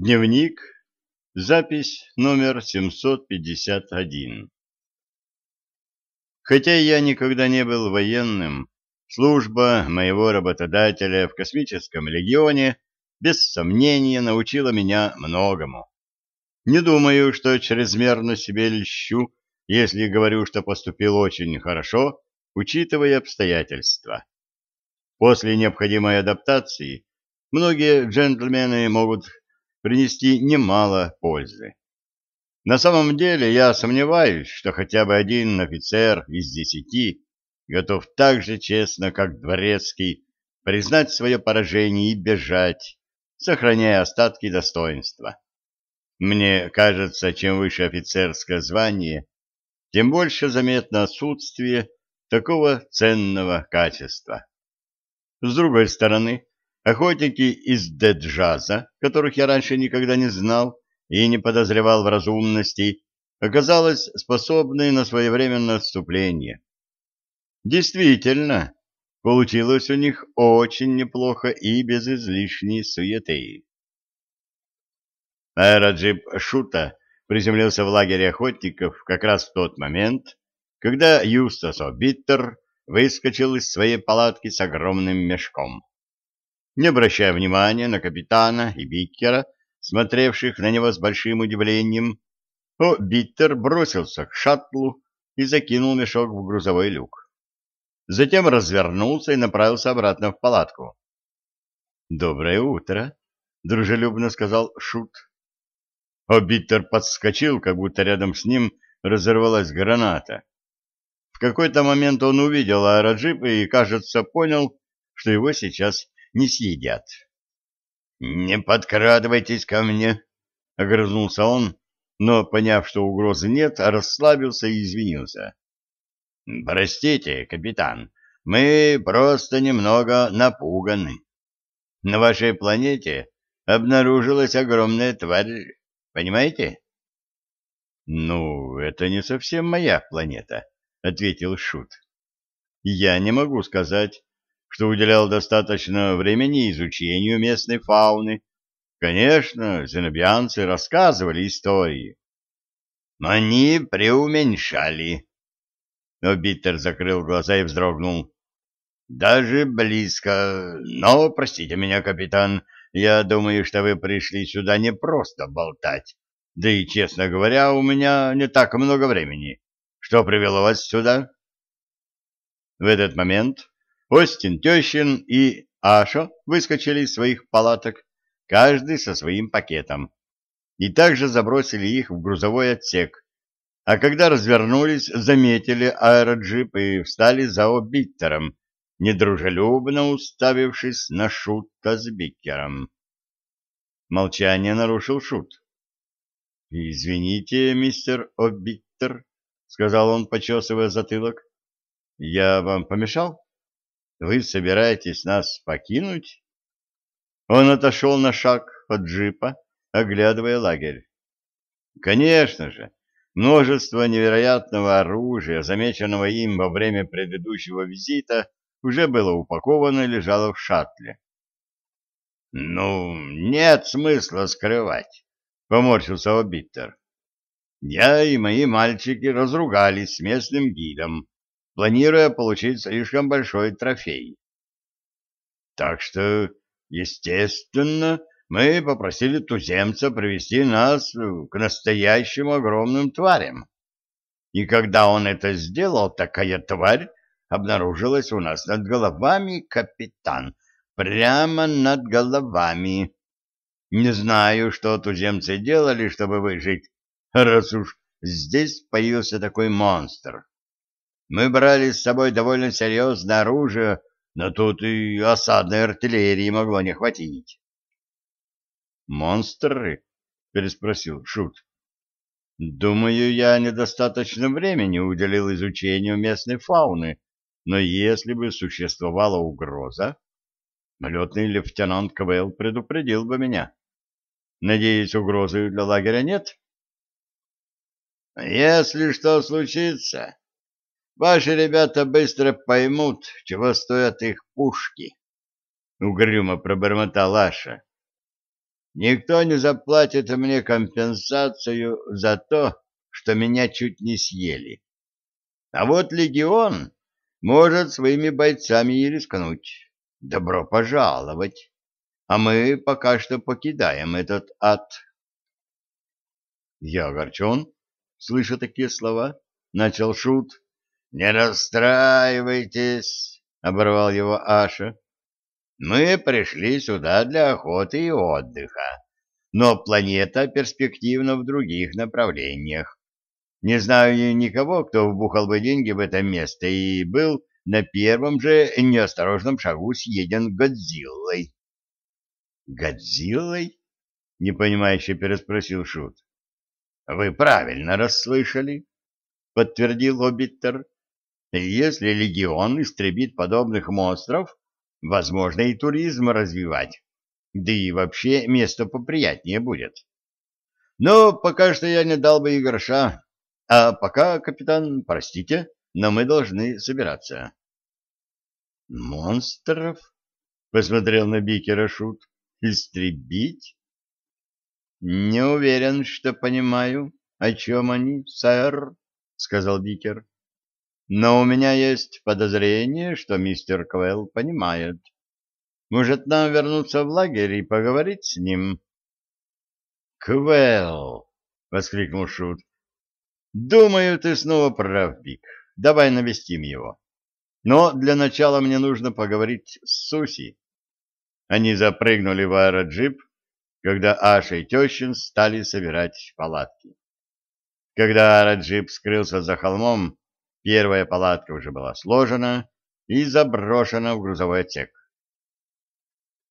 Дневник. Запись номер 751. Хотя я никогда не был военным, служба моего работодателя в космическом легионе без сомнения научила меня многому. Не думаю, что чрезмерно себе льщу, если говорю, что поступил очень хорошо, учитывая обстоятельства. После необходимой адаптации многие джентльмены могут принести немало пользы. На самом деле я сомневаюсь, что хотя бы один офицер из десяти готов так же честно, как Дворецкий, признать свое поражение и бежать, сохраняя остатки достоинства. Мне кажется, чем выше офицерское звание, тем больше заметно отсутствие такого ценного качества. С другой стороны, Охотники из Деджаза, которых я раньше никогда не знал и не подозревал в разумности, оказалось способны на своевременное отступление. Действительно, получилось у них очень неплохо и без излишней суеты. Аэроджип Шута приземлился в лагере охотников как раз в тот момент, когда Юстас О'Биттер выскочил из своей палатки с огромным мешком. Не обращая внимания на капитана и Биккера, смотревших на него с большим удивлением, О Биттер бросился к шаттлу и закинул мешок в грузовой люк. Затем развернулся и направился обратно в палатку. «Доброе утро», — дружелюбно сказал Шут. О Биттер подскочил, как будто рядом с ним разорвалась граната. В какой-то момент он увидел аэроджип и, кажется, понял, что его сейчас не съедят. — Не подкрадывайтесь ко мне, — огрызнулся он, но, поняв, что угрозы нет, расслабился и извинился. — Простите, капитан, мы просто немного напуганы. На вашей планете обнаружилась огромная тварь, понимаете? — Ну, это не совсем моя планета, — ответил Шут. — Я не могу сказать, что уделял достаточно времени изучению местной фауны. Конечно, зенобианцы рассказывали истории. Но они преуменьшали. Но Биттер закрыл глаза и вздрогнул. Даже близко. Но, простите меня, капитан, я думаю, что вы пришли сюда не просто болтать. Да и, честно говоря, у меня не так много времени. Что привело вас сюда? В этот момент Остин Тещин и Ашо выскочили из своих палаток, каждый со своим пакетом, и также забросили их в грузовой отсек, а когда развернулись, заметили аэроджип и встали за обиттером, недружелюбно уставившись на Шута с Биккером. Молчание нарушил Шут. — Извините, мистер Обиттер, — сказал он, почесывая затылок. — Я вам помешал? Вы собираетесь нас покинуть? Он отошел на шаг от джипа, оглядывая лагерь. Конечно же, множество невероятного оружия, замеченного им во время предыдущего визита, уже было упаковано и лежало в шаттле. «Ну, нет смысла скрывать», — поморщился Обиттер. «Я и мои мальчики разругались с местным гидом, планируя получить слишком большой трофей. Так что, естественно, мы попросили туземца привести нас к настоящим огромным тварям. И когда он это сделал, такая тварь обнаружилась у нас над головами, капитан, прямо над головами. Не знаю, что туземцы делали, чтобы выжить, раз уж здесь появился такой монстр. Мы брали с собой довольно серьезное оружие, но тут и осадной артиллерии могло не хватить. «Монстры?» — переспросил Шут. «Думаю, я недостаточно времени уделил изучению местной фауны, но если бы существовала угроза, летный лейтенант КВЛ предупредил бы меня. Надеюсь, угрозы для лагеря нет?» «Если что случится, Ваши ребята быстро поймут, чего стоят их пушки. Угрюмо пробормотал Аша. никто не заплатит мне компенсацию за то, что меня чуть не съели. А вот легион может своими бойцами и рискнуть. Добро пожаловать. А мы пока что покидаем этот ад. Я огорчен, слыша такие слова, начал шут. Не расстраивайтесь, оборвал его Аша. Мы пришли сюда для охоты и отдыха, но планета перспективна в других направлениях. Не знаю никого, кто вбухал бы деньги в это место и был на первом же неосторожном шагу съеден Годзиллой. «Годзиллой?» — непонимающе переспросил Шут. «Вы правильно расслышали», — подтвердил Обиттер. «Если легион истребит подобных монстров, возможно и туризм развивать, да и вообще место поприятнее будет. Но пока что я не дал бы и гроша». А пока, капитан, простите, но мы должны собираться. Монстров? Посмотрел на Бикера Шут. Истребить? Не уверен, что понимаю, о чем они, сэр, сказал Бикер. Но у меня есть подозрение, что мистер Квелл понимает. Может, нам вернуться в лагерь и поговорить с ним? Квелл! воскликнул Шут. Думаю, ты снова прав, Бик. Давай навестим его. Но для начала мне нужно поговорить с Суси. Они запрыгнули в аэроджип, когда Аша и Тещин стали собирать палатки. Когда аэроджип скрылся за холмом, первая палатка уже была сложена и заброшена в грузовой отсек.